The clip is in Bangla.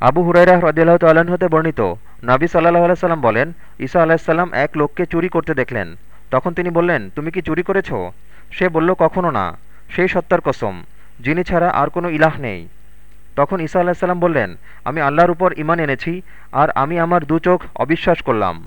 আবু হুরাইরা হ্রদিল্লাহ তাল্লাহ্ন হতে বর্ণিত, নাবি সাল্লাহ আলাইসাল্লাম বলেন, ঈসা আলাহিসাল্লাম এক লোককে চুরি করতে দেখলেন। তখন তিনি বললেন, তুমি কি চুরি করেছ? সে বলল, কখনো না। সেই সত্তার কসম, যিনি ছাড়া আর কোনো ইলাহ নেই। তখন ঈসা আলাহিসাল্লাম বললেন, আমি আল্লাহর উপর ইমান এনেছি, আর আমি আমার দু চোখ অবিশ্বাস করলাম।